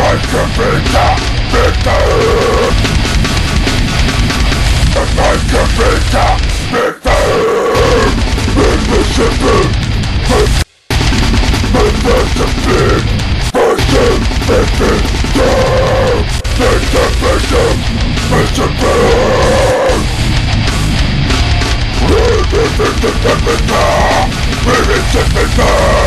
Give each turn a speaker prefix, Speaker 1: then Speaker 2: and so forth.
Speaker 1: life can be the victim A life can be the victim Invisible Invisible Person Victim Victim Victim Invisible Invisible Invisible